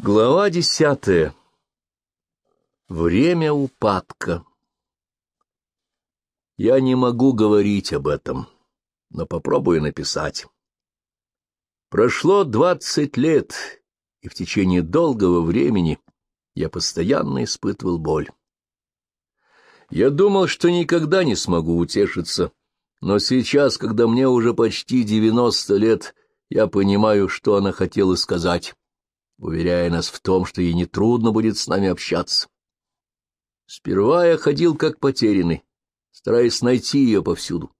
Глава десятая. Время упадка. Я не могу говорить об этом, но попробую написать. Прошло двадцать лет, и в течение долгого времени я постоянно испытывал боль. Я думал, что никогда не смогу утешиться, но сейчас, когда мне уже почти девяносто лет, я понимаю, что она хотела сказать уверяя нас в том, что ей нетрудно будет с нами общаться. Сперва я ходил как потерянный, стараясь найти ее повсюду.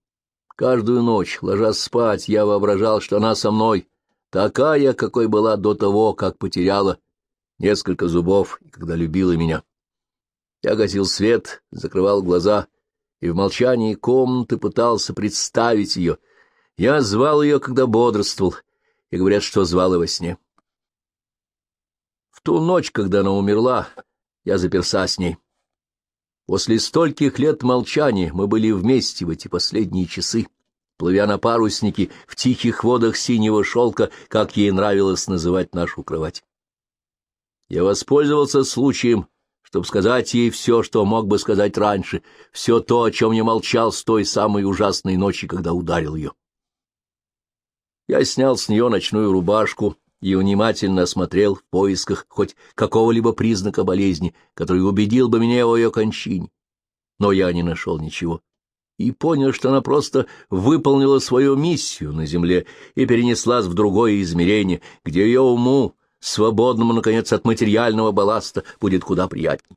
Каждую ночь, ложась спать, я воображал, что она со мной, такая, какой была до того, как потеряла несколько зубов, когда любила меня. Я гасил свет, закрывал глаза и в молчании комнаты пытался представить ее. Я звал ее, когда бодрствовал, и говорят, что звал и во сне. В ту ночь, когда она умерла, я заперся с ней. После стольких лет молчания мы были вместе в эти последние часы, плывя на паруснике в тихих водах синего шелка, как ей нравилось называть нашу кровать. Я воспользовался случаем, чтобы сказать ей все, что мог бы сказать раньше, все то, о чем я молчал с той самой ужасной ночи, когда ударил ее. Я снял с нее ночную рубашку, и внимательно осмотрел в поисках хоть какого-либо признака болезни, который убедил бы меня в ее кончине. Но я не нашел ничего и понял, что она просто выполнила свою миссию на земле и перенеслась в другое измерение, где ее уму, свободному, наконец, от материального балласта, будет куда приятнее.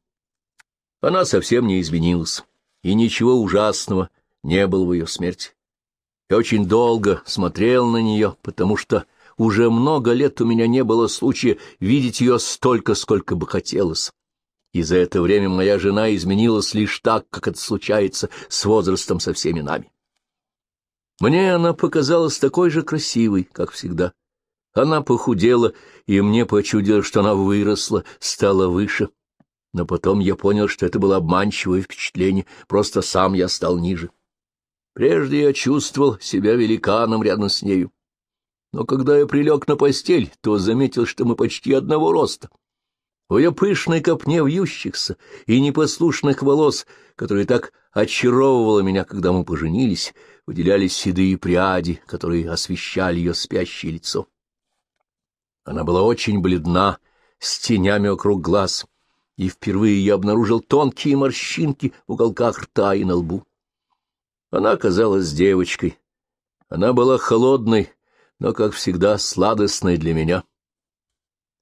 Она совсем не изменилась, и ничего ужасного не было в ее смерти. Я очень долго смотрел на нее, потому что уже много лет у меня не было случая видеть ее столько, сколько бы хотелось. И за это время моя жена изменилась лишь так, как это случается с возрастом со всеми нами. Мне она показалась такой же красивой, как всегда. Она похудела, и мне почудилось, что она выросла, стала выше. Но потом я понял, что это было обманчивое впечатление, просто сам я стал ниже. Прежде я чувствовал себя великаном рядом с нею но когда я прилег на постель, то заметил, что мы почти одного роста. В ее пышной копне вьющихся и непослушных волос, которые так очаровывало меня, когда мы поженились, выделялись седые пряди, которые освещали ее спящее лицо. Она была очень бледна, с тенями вокруг глаз, и впервые я обнаружил тонкие морщинки в уголках рта и на лбу. Она казалась девочкой. Она была холодной, но, как всегда, сладостной для меня.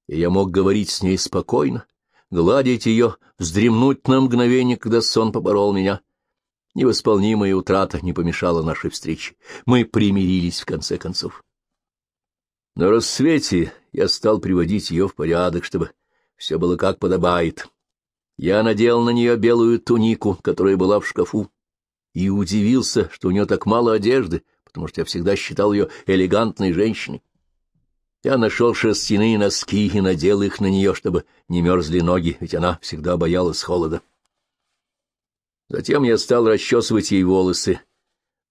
И я мог говорить с ней спокойно, гладить ее, вздремнуть на мгновение, когда сон поборол меня. Невосполнимая утрата не помешала нашей встрече. Мы примирились в конце концов. На рассвете я стал приводить ее в порядок, чтобы все было как подобает. Я надел на нее белую тунику, которая была в шкафу, и удивился, что у нее так мало одежды, потому что я всегда считал ее элегантной женщиной. Я нашел шерстяные носки и надел их на нее, чтобы не мерзли ноги, ведь она всегда боялась холода. Затем я стал расчесывать ей волосы,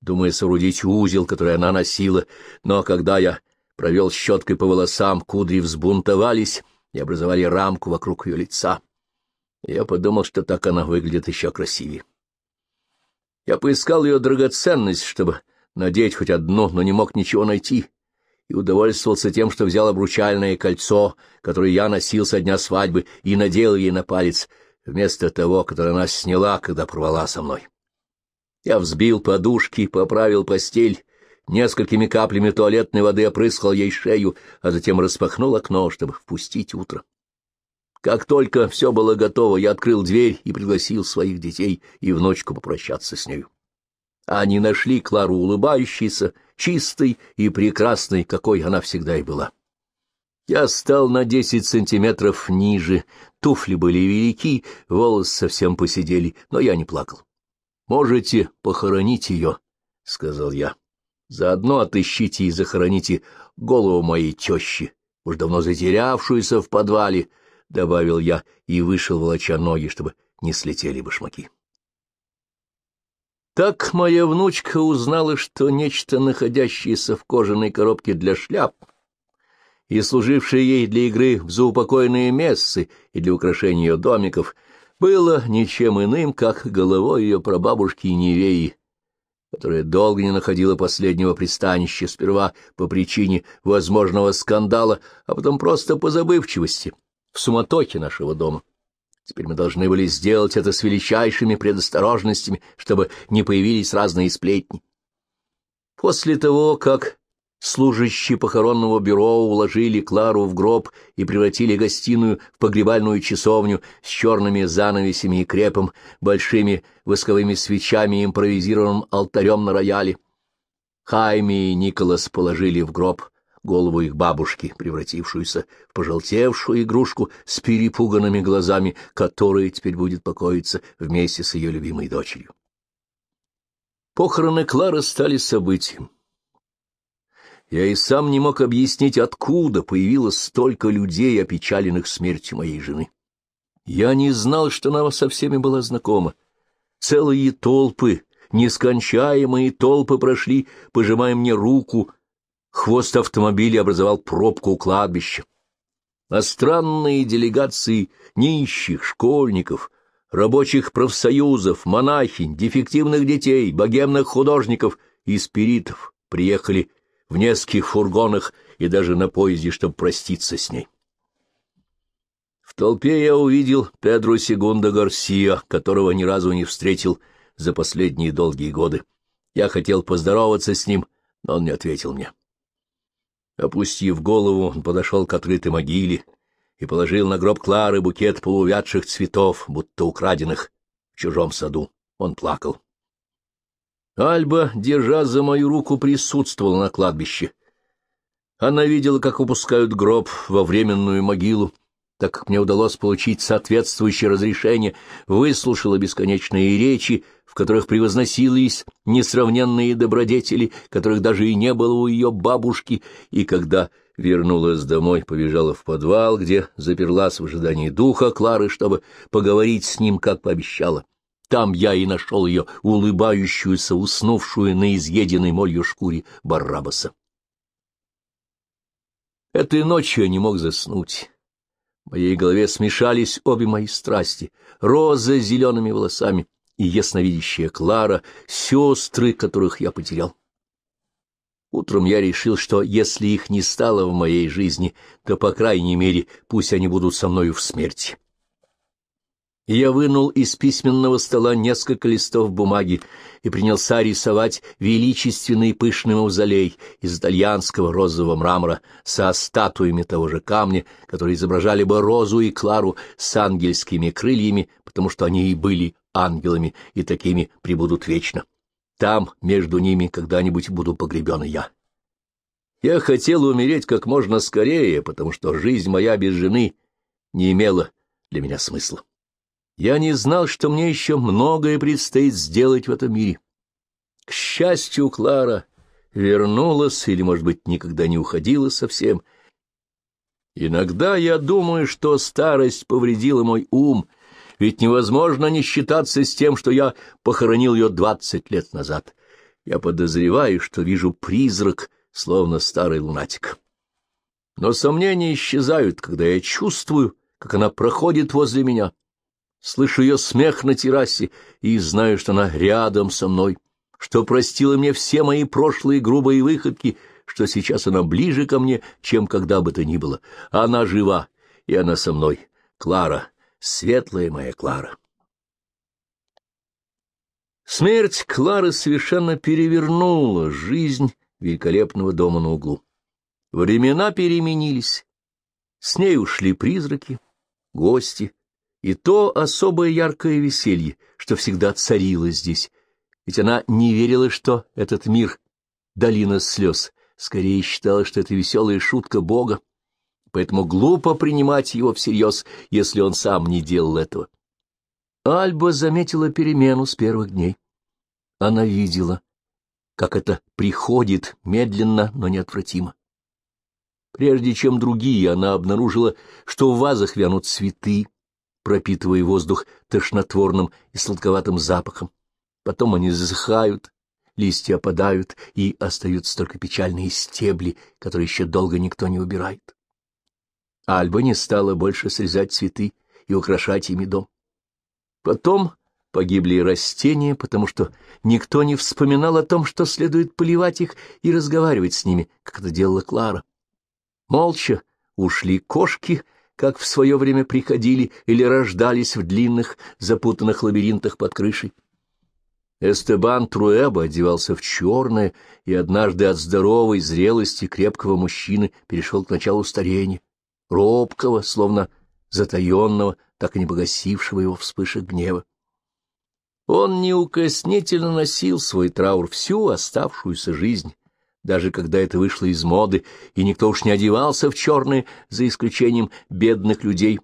думая соорудить узел, который она носила, но когда я провел щеткой по волосам, кудри взбунтовались и образовали рамку вокруг ее лица. Я подумал, что так она выглядит еще красивее. Я поискал ее драгоценность, чтобы надеть хоть одну, но не мог ничего найти, и удовольствовался тем, что взял обручальное кольцо, которое я носил со дня свадьбы, и надел ей на палец, вместо того, которое она сняла, когда порвала со мной. Я взбил подушки, поправил постель, несколькими каплями туалетной воды опрыскал ей шею, а затем распахнул окно, чтобы впустить утро. Как только все было готово, я открыл дверь и пригласил своих детей и внучку попрощаться с нею. Они нашли Клару улыбающейся, чистой и прекрасной, какой она всегда и была. Я стал на десять сантиметров ниже, туфли были велики, волосы совсем посидели, но я не плакал. — Можете похоронить ее, — сказал я. — Заодно отыщите и захороните голову моей тещи, уж давно затерявшуюся в подвале, — добавил я и вышел, волоча ноги, чтобы не слетели башмаки. Так моя внучка узнала, что нечто, находящееся в кожаной коробке для шляп, и служившее ей для игры в заупокойные мессы и для украшения ее домиков, было ничем иным, как головой ее прабабушки Невеи, которая долго не находила последнего пристанища, сперва по причине возможного скандала, а потом просто по забывчивости, в суматохе нашего дома. Теперь мы должны были сделать это с величайшими предосторожностями, чтобы не появились разные сплетни. После того, как Служащие похоронного бюро уложили Клару в гроб и превратили гостиную в погребальную часовню с черными занавесями и крепом, большими восковыми свечами и импровизированным алтарем на рояле. Хайми и Николас положили в гроб голову их бабушки, превратившуюся в пожелтевшую игрушку с перепуганными глазами, которая теперь будет покоиться вместе с ее любимой дочерью. Похороны Клары стали событием. Я и сам не мог объяснить, откуда появилось столько людей, опечаленных смертью моей жены. Я не знал, что она со всеми была знакома. Целые толпы, нескончаемые толпы прошли, пожимая мне руку. Хвост автомобиля образовал пробку у кладбища. А странные делегации нищих, школьников, рабочих профсоюзов, монахинь, дефективных детей, богемных художников и спиритов приехали в нескольких фургонах и даже на поезде, чтобы проститься с ней. В толпе я увидел Педро Сегунда Гарсия, которого ни разу не встретил за последние долгие годы. Я хотел поздороваться с ним, но он не ответил мне. Опустив голову, он подошел к открытой могиле и положил на гроб Клары букет полувядших цветов, будто украденных в чужом саду. Он плакал. Альба, держа за мою руку, присутствовала на кладбище. Она видела, как опускают гроб во временную могилу, так как мне удалось получить соответствующее разрешение, выслушала бесконечные речи, в которых превозносились несравненные добродетели, которых даже и не было у ее бабушки, и когда вернулась домой, побежала в подвал, где заперлась в ожидании духа Клары, чтобы поговорить с ним, как пообещала. Там я и нашел ее, улыбающуюся, уснувшую на изъеденной молью шкуре Баррабаса. Этой ночью я не мог заснуть. В моей голове смешались обе мои страсти — роза с зелеными волосами и ясновидящая Клара, сестры, которых я потерял. Утром я решил, что если их не стало в моей жизни, то, по крайней мере, пусть они будут со мною в смерти. Я вынул из письменного стола несколько листов бумаги и принялся рисовать величественный пышный мавзолей из итальянского розового мрамора со статуями того же камня, которые изображали бы Розу и Клару с ангельскими крыльями, потому что они и были ангелами, и такими прибудут вечно. Там, между ними, когда-нибудь буду погребен и я. Я хотел умереть как можно скорее, потому что жизнь моя без жены не имела для меня смысла. Я не знал, что мне еще многое предстоит сделать в этом мире. К счастью, Клара вернулась или, может быть, никогда не уходила совсем. Иногда я думаю, что старость повредила мой ум, ведь невозможно не считаться с тем, что я похоронил ее двадцать лет назад. Я подозреваю, что вижу призрак, словно старый лунатик. Но сомнения исчезают, когда я чувствую, как она проходит возле меня — слышу ее смех на террасе и знаю, что она рядом со мной, что простила мне все мои прошлые грубые выходки, что сейчас она ближе ко мне, чем когда бы то ни было. Она жива, и она со мной. Клара, светлая моя Клара. Смерть Клары совершенно перевернула жизнь великолепного дома на углу. Времена переменились. С ней ушли призраки, гости, и то особое яркое веселье, что всегда царило здесь, ведь она не верила, что этот мир — долина слез, скорее считала, что это веселая шутка Бога, поэтому глупо принимать его всерьез, если он сам не делал этого. Альба заметила перемену с первых дней. Она видела, как это приходит медленно, но неотвратимо. Прежде чем другие, она обнаружила, что в вазах вянут цветы, пропитывая воздух тошнотворным и сладковатым запахом. Потом они засыхают, листья опадают, и остаются только печальные стебли, которые еще долго никто не убирает. Альба не стала больше срезать цветы и украшать ими дом. Потом погибли и растения, потому что никто не вспоминал о том, что следует поливать их и разговаривать с ними, как это делала Клара. Молча ушли кошки, как в свое время приходили или рождались в длинных запутанных лабиринтах под крышей. Эстебан Труэба одевался в черное и однажды от здоровой зрелости крепкого мужчины перешел к началу старения, робкого, словно затаенного, так и не погасившего его вспышек гнева. Он неукоснительно носил свой траур всю оставшуюся жизнь, даже когда это вышло из моды, и никто уж не одевался в черные, за исключением бедных людей,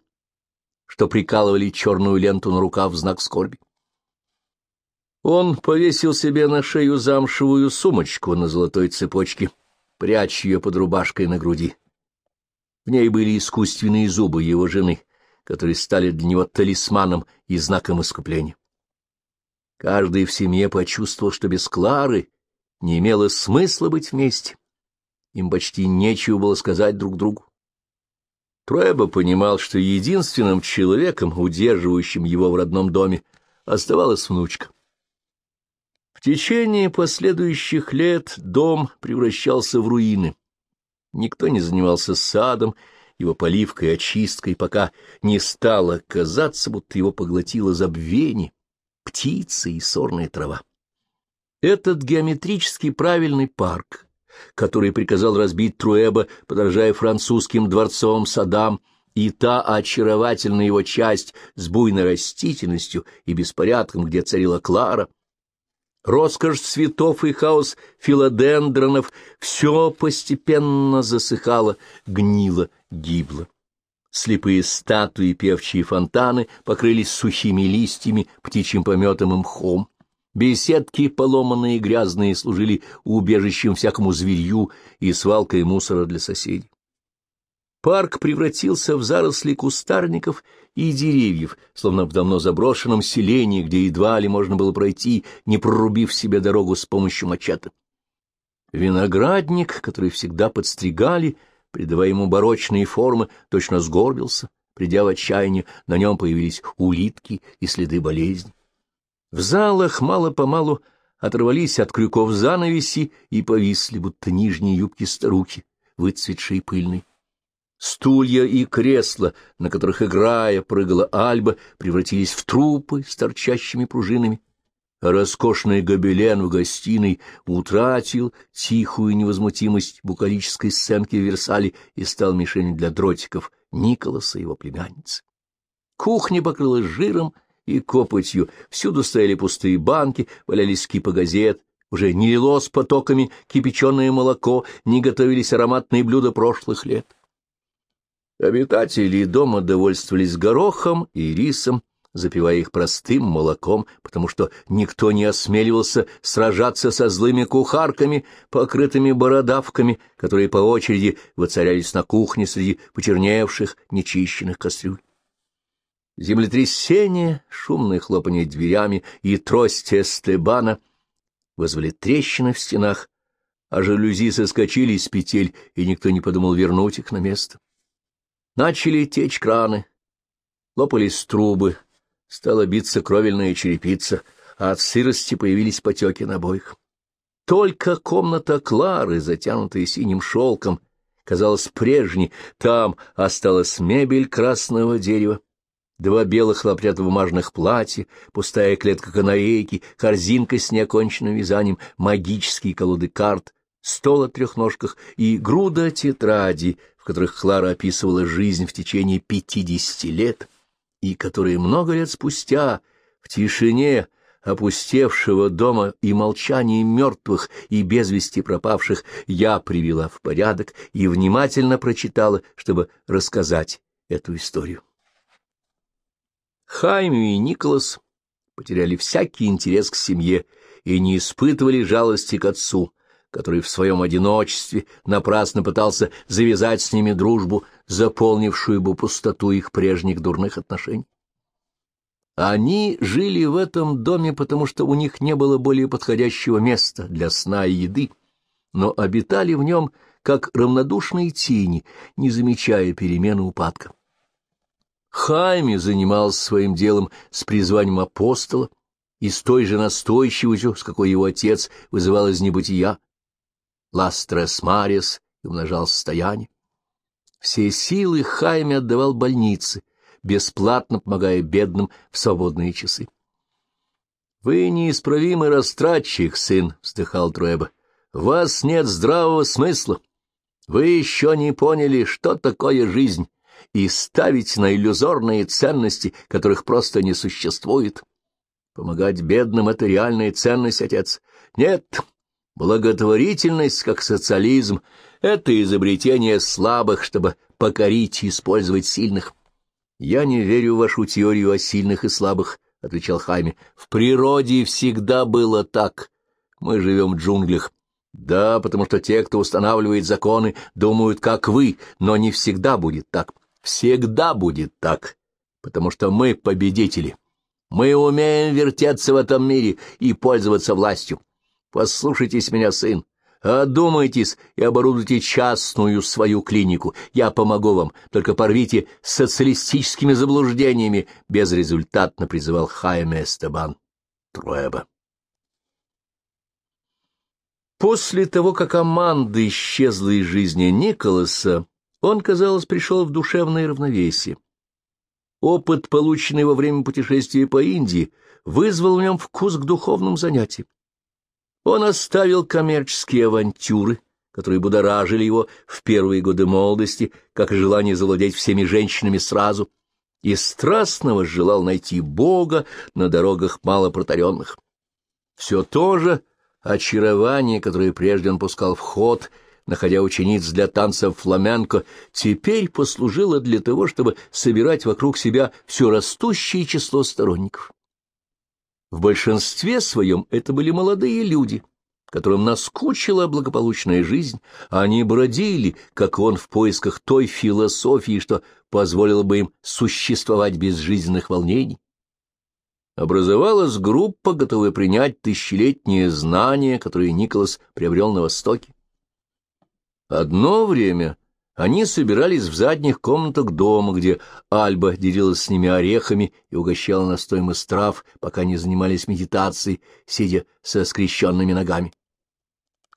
что прикалывали черную ленту на рукав в знак скорби. Он повесил себе на шею замшевую сумочку на золотой цепочке, пряча ее под рубашкой на груди. В ней были искусственные зубы его жены, которые стали для него талисманом и знаком искупления. Каждый в семье почувствовал, что без Клары не имело смысла быть вместе. Им почти нечего было сказать друг другу. Троеба понимал, что единственным человеком, удерживающим его в родном доме, оставалась внучка. В течение последующих лет дом превращался в руины. Никто не занимался садом, его поливкой и очисткой, пока не стало казаться, будто его поглотило забвение птицы и сорная трава. Этот геометрически правильный парк, который приказал разбить Труэба, подражая французским дворцовым садам, и та очаровательная его часть с буйной растительностью и беспорядком, где царила Клара, роскошь цветов и хаос филодендронов, все постепенно засыхало, гнило, гибло. Слепые статуи, певчие фонтаны покрылись сухими листьями, птичьим пометом и мхом. Беседки, поломанные и грязные, служили убежищем всякому зверью и свалкой мусора для соседей. Парк превратился в заросли кустарников и деревьев, словно в давно заброшенном селении, где едва ли можно было пройти, не прорубив себе дорогу с помощью мачете. Виноградник, который всегда подстригали, — придавая ему барочные формы, точно сгорбился, придя в отчаяние, на нем появились улитки и следы болезни. В залах мало-помалу оторвались от крюков занавеси и повисли, будто нижние юбки старухи, выцветшие пыльные. Стулья и кресла, на которых, играя, прыгала Альба, превратились в трупы с торчащими пружинами роскошный гобелен в гостиной утратил тихую невозмутимость букалической сценки в Версале и стал мишенью для дротиков Николаса и его племянницы. Кухня покрылась жиром и копотью, всюду стояли пустые банки, валялись кипы газет, уже не лилось потоками кипяченое молоко, не готовились ароматные блюда прошлых лет. Обитатели дома довольствовались горохом и рисом, запивая их простым молоком, потому что никто не осмеливался сражаться со злыми кухарками, покрытыми бородавками, которые по очереди воцарялись на кухне среди почерневших, нечищенных кастрюль. Землетрясение, шумное хлопанье дверями и трость Эстебана вызвали трещины в стенах, а жалюзи соскочили из петель, и никто не подумал вернуть их на место. Начали течь краны, лопались трубы, Стала биться кровельная черепица, а от сырости появились потеки на обоих. Только комната Клары, затянутая синим шелком, казалась прежней, там осталась мебель красного дерева, два белых хлопчатобумажных платья, пустая клетка канарейки, корзинка с неоконченным вязанием, магические колоды карт, стол о трехножках и груда тетрадей, в которых Клара описывала жизнь в течение пятидесяти лет — и которые много лет спустя в тишине опустевшего дома и молчании мертвых и без вести пропавших я привела в порядок и внимательно прочитала, чтобы рассказать эту историю. Хайми и Николас потеряли всякий интерес к семье и не испытывали жалости к отцу, который в своем одиночестве напрасно пытался завязать с ними дружбу, заполнившую бы пустоту их прежних дурных отношений. Они жили в этом доме, потому что у них не было более подходящего места для сна и еды, но обитали в нем как равнодушные тени, не замечая перемены упадка. Хайме занимался своим делом с призванием апостола и с той же настойчивостью, с какой его отец вызывал из небытия. Ластрес Марис и умножал состояние. Все силы Хайме отдавал больнице, бесплатно помогая бедным в свободные часы. — Вы неисправимый растратчик, сын, — вздыхал Труэба. — вас нет здравого смысла. Вы еще не поняли, что такое жизнь, и ставить на иллюзорные ценности, которых просто не существует. Помогать бедным — это реальная ценность, отец. Нет, благотворительность, как социализм, — это изобретение слабых, чтобы покорить и использовать сильных. Я не верю в вашу теорию о сильных и слабых, — отвечал Хайме. В природе всегда было так. Мы живем в джунглях. Да, потому что те, кто устанавливает законы, думают, как вы, но не всегда будет так. Всегда будет так, потому что мы победители. Мы умеем вертеться в этом мире и пользоваться властью. Послушайтесь меня, сын. Одумайтесь и оборудуйте частную свою клинику. Я помогу вам, только порвите социалистическими заблуждениями, безрезультатно призывал Хайме Эстебан Труэба. После того, как Аманда исчезла из жизни Николаса, он, казалось, пришел в душевное равновесие. Опыт, полученный во время путешествия по Индии, вызвал в нем вкус к духовным занятиям. Он оставил коммерческие авантюры, которые будоражили его в первые годы молодости, как и желание завладеть всеми женщинами сразу, и страстного желал найти Бога на дорогах малопротаренных. Все то же очарование, которое прежде он пускал в ход — находя учениц для танцев фламенко, теперь послужила для того, чтобы собирать вокруг себя все растущее число сторонников. В большинстве своем это были молодые люди, которым наскучила благополучная жизнь, а они бродили, как он, в поисках той философии, что позволило бы им существовать без жизненных волнений. Образовалась группа, готовая принять тысячелетние знания, которые Николас приобрел на Востоке. Одно время они собирались в задних комнатах дома, где Альба делилась с ними орехами и угощала настоем из трав, пока не занимались медитацией, сидя со скрещенными ногами.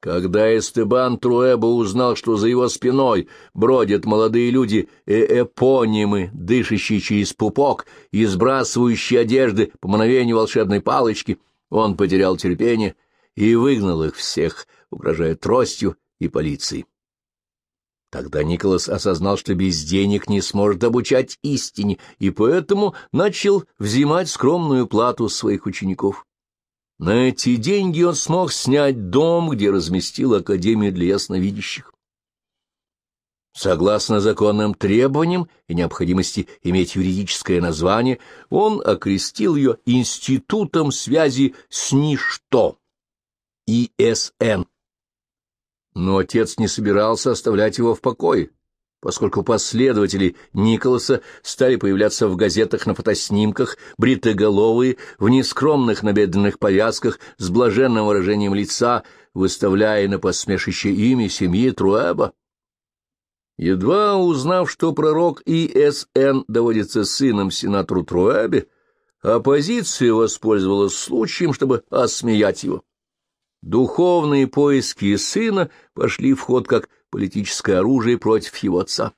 Когда Эстебан Труэбо узнал, что за его спиной бродят молодые люди э эпонимы, дышащие через пупок и сбрасывающие одежды по мановению волшебной палочки, он потерял терпение и выгнал их всех, угрожая тростью и полицией. Тогда Николас осознал, что без денег не сможет обучать истине, и поэтому начал взимать скромную плату своих учеников. На эти деньги он смог снять дом, где разместил Академию для ясновидящих. Согласно законным требованиям и необходимости иметь юридическое название, он окрестил ее Институтом связи с ничто, ИСН. Но отец не собирался оставлять его в покое, поскольку последователи Николаса стали появляться в газетах на фотоснимках, бритоголовые, в нескромных набедренных повязках, с блаженным выражением лица, выставляя на посмешище имя семьи Труэба. Едва узнав, что пророк И.С.Н. доводится сыном сенатору Труэбе, оппозиция воспользовалась случаем, чтобы осмеять его. Духовные поиски сына пошли в ход как политическое оружие против его отца.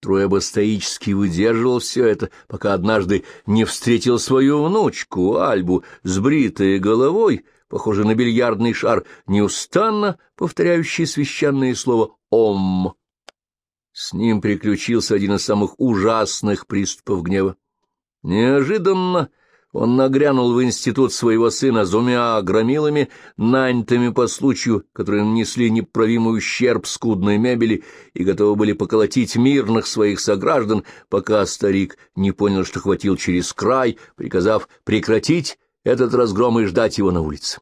Троеба стоически выдерживал все это, пока однажды не встретил свою внучку, Альбу, с бритой головой, похожей на бильярдный шар, неустанно повторяющий священное слово «Ом». С ним приключился один из самых ужасных приступов гнева. Неожиданно он нагрянул в институт своего сына с двумя громилами, нанятыми по случаю, которые нанесли неправимый ущерб скудной мебели и готовы были поколотить мирных своих сограждан, пока старик не понял, что хватил через край, приказав прекратить этот разгром и ждать его на улице.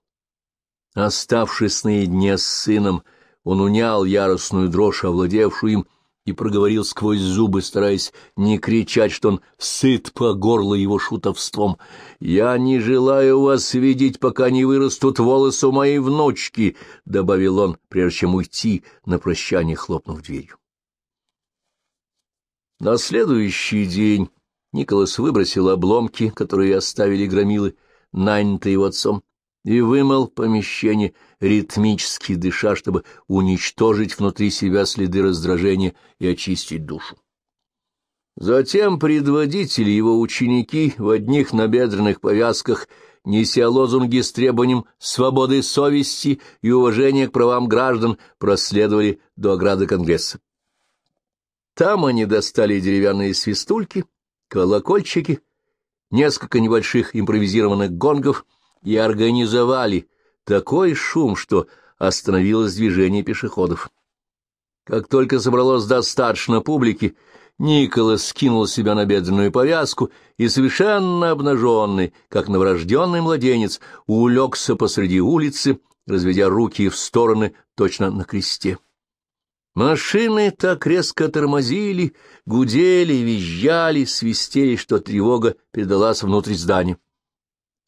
Оставшись наедине с сыном, он унял яростную дрожь, овладевшую им, и проговорил сквозь зубы, стараясь не кричать, что он сыт по горло его шутовством. «Я не желаю вас видеть, пока не вырастут волосы у моей внучки», — добавил он, прежде чем уйти, на прощание хлопнув дверью. На следующий день Николас выбросил обломки, которые оставили громилы, нанятые его отцом, и вымыл помещение, ритмически дыша, чтобы уничтожить внутри себя следы раздражения и очистить душу. Затем предводители его ученики в одних набедренных повязках, неся лозунги с требованием свободы совести и уважения к правам граждан, проследовали до ограды Конгресса. Там они достали деревянные свистульки, колокольчики, несколько небольших импровизированных гонгов — и организовали такой шум, что остановилось движение пешеходов. Как только собралось достаточно публики, Николас скинул себя на бедренную повязку и, совершенно обнаженный, как новорожденный младенец, улегся посреди улицы, разведя руки в стороны, точно на кресте. Машины так резко тормозили, гудели, визжали, свистели, что тревога передалась внутрь здания.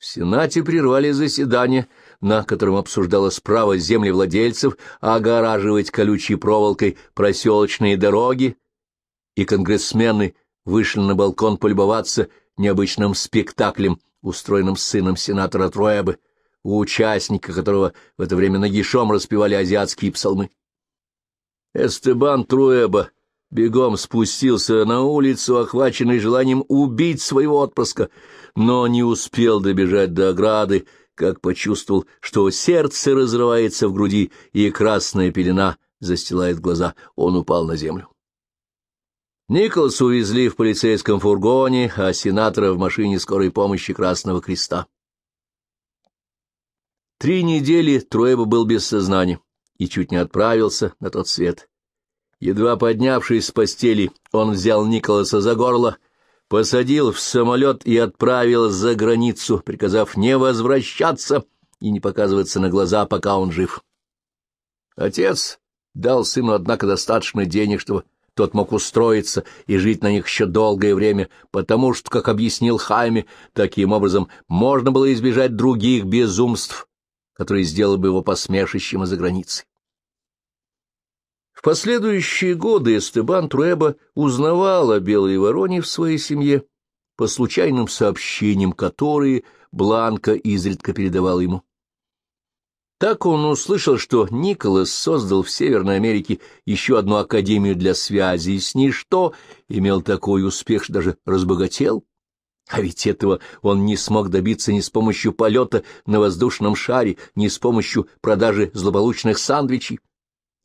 В Сенате прервали заседание, на котором обсуждалось право землевладельцев огораживать колючей проволокой проселочные дороги, и конгрессмены вышли на балкон полюбоваться необычным спектаклем, устроенным сыном сенатора Труэбы, у участника которого в это время нагишом распевали азиатские псалмы. Эстебан Труэба бегом спустился на улицу, охваченный желанием убить своего отпрыска, но не успел добежать до ограды, как почувствовал, что сердце разрывается в груди, и красная пелена застилает глаза. Он упал на землю. Николас увезли в полицейском фургоне, а сенатора в машине скорой помощи Красного Креста. Три недели Труэба был без сознания и чуть не отправился на тот свет. Едва поднявшись с постели, он взял Николаса за горло, посадил в самолет и отправил за границу, приказав не возвращаться и не показываться на глаза, пока он жив. Отец дал сыну, однако, достаточно денег, чтобы тот мог устроиться и жить на них еще долгое время, потому что, как объяснил Хайме, таким образом можно было избежать других безумств, которые сделали бы его посмешищем из-за границы. В последующие годы Эстебан Труэба узнавал о белой вороне в своей семье по случайным сообщениям, которые Бланка изредка передавал ему. Так он услышал, что Николас создал в Северной Америке еще одну академию для связи, с ничто имел такой успех, что даже разбогател. А ведь этого он не смог добиться ни с помощью полета на воздушном шаре, ни с помощью продажи злополучных сандвичей.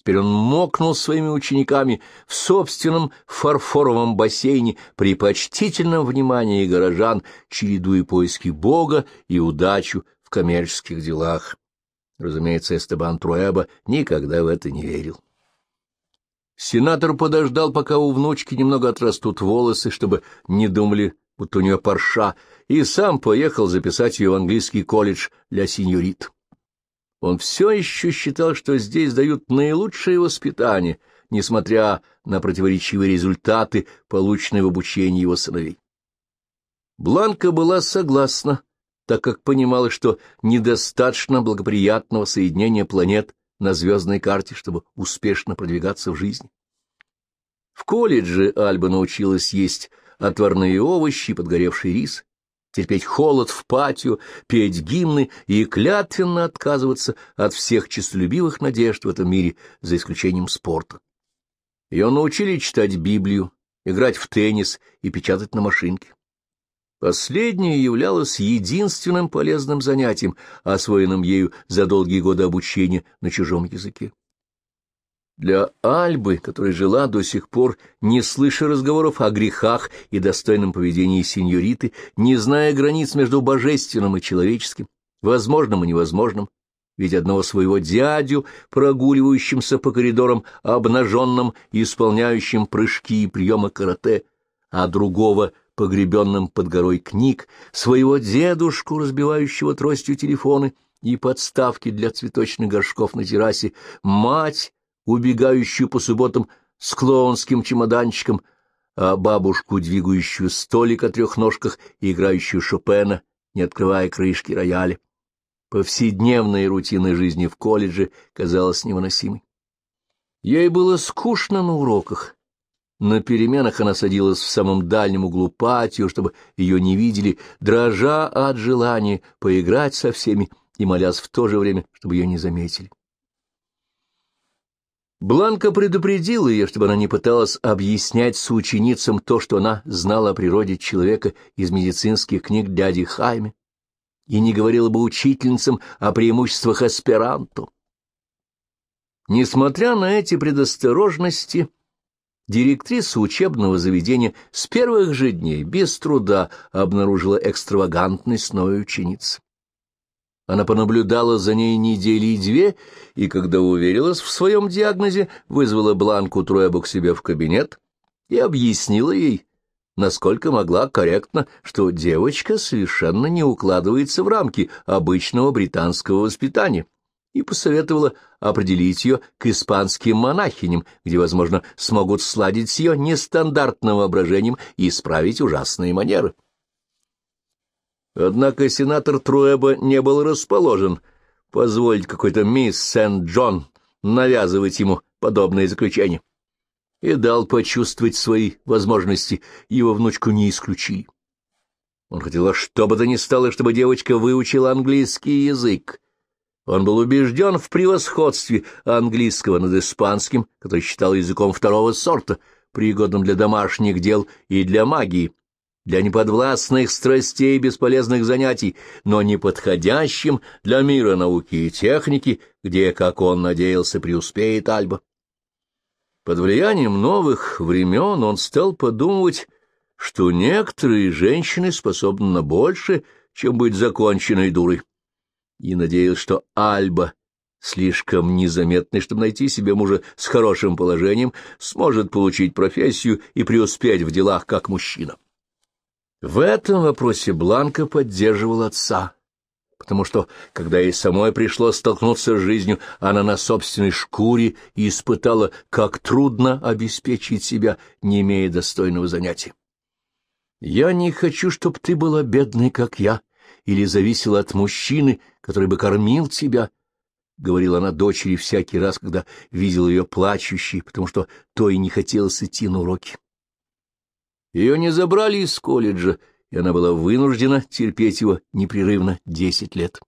Теперь он мокнул своими учениками в собственном фарфоровом бассейне при почтительном внимании горожан, чередуя поиски Бога и удачу в коммерческих делах. Разумеется, Эстебан Труэба никогда в это не верил. Сенатор подождал, пока у внучки немного отрастут волосы, чтобы не думали, будто у нее парша, и сам поехал записать ее в английский колледж для сеньорит. Он все еще считал, что здесь дают наилучшее воспитание, несмотря на противоречивые результаты, полученные в обучении его сыновей. Бланка была согласна, так как понимала, что недостаточно благоприятного соединения планет на звездной карте, чтобы успешно продвигаться в жизни. В колледже Альба научилась есть отварные овощи и подгоревший рис, терпеть холод в патио, петь гимны и клятвенно отказываться от всех честолюбивых надежд в этом мире, за исключением спорта. Ее научили читать Библию, играть в теннис и печатать на машинке. Последнее являлось единственным полезным занятием, освоенным ею за долгие годы обучения на чужом языке. Для Альбы, которая жила до сих пор, не слыша разговоров о грехах и достойном поведении сеньориты, не зная границ между божественным и человеческим, возможным и невозможным, ведь одного своего дядю, прогуливающимся по коридорам обнаженным и исполняющим прыжки и приемы карате, а другого — погребенным под горой книг, своего дедушку, разбивающего тростью телефоны и подставки для цветочных горшков на террасе, мать, убегающую по субботам с клоунским чемоданчиком, а бабушку, двигающую столик о трех ножках и играющую Шопена, не открывая крышки рояля. Повседневная рутина жизни в колледже казалась невыносимой. Ей было скучно на уроках. На переменах она садилась в самом дальнем углу патио, чтобы ее не видели, дрожа от желания поиграть со всеми и молясь в то же время, чтобы ее не заметили. Бланка предупредила ее, чтобы она не пыталась объяснять соученицам то, что она знала о природе человека из медицинских книг дяди Хайме, и не говорила бы учительницам о преимуществах аспиранто. Несмотря на эти предосторожности, директриса учебного заведения с первых же дней без труда обнаружила экстравагантность новой ученицы. Она понаблюдала за ней недели две, и, когда уверилась в своем диагнозе, вызвала Бланку Троебу к себе в кабинет и объяснила ей, насколько могла корректно, что девочка совершенно не укладывается в рамки обычного британского воспитания, и посоветовала определить ее к испанским монахиням, где, возможно, смогут сладить с ее нестандартным воображением и исправить ужасные манеры. Однако сенатор Труэба не был расположен позволить какой-то мисс Сент-Джон навязывать ему подобное заключение и дал почувствовать свои возможности, его внучку не исключили. Он хотел, что бы то ни стало, чтобы девочка выучила английский язык. Он был убежден в превосходстве английского над испанским, который считал языком второго сорта, пригодным для домашних дел и для магии, для неподвластных страстей и бесполезных занятий, но неподходящим для мира науки и техники, где, как он надеялся, преуспеет Альба. Под влиянием новых времен он стал подумывать, что некоторые женщины способны на больше, чем быть законченной дурой, и надеялся, что Альба, слишком незаметный, чтобы найти себе мужа с хорошим положением, сможет получить профессию и преуспеть в делах как мужчина. В этом вопросе Бланка поддерживал отца, потому что, когда ей самой пришлось столкнуться с жизнью, она на собственной шкуре испытала, как трудно обеспечить себя, не имея достойного занятия. «Я не хочу, чтобы ты была бедной, как я, или зависела от мужчины, который бы кормил тебя», — говорила она дочери всякий раз, когда видела ее плачущей, потому что то и не хотелось идти на уроки. Ее не забрали из колледжа, и она была вынуждена терпеть его непрерывно десять лет.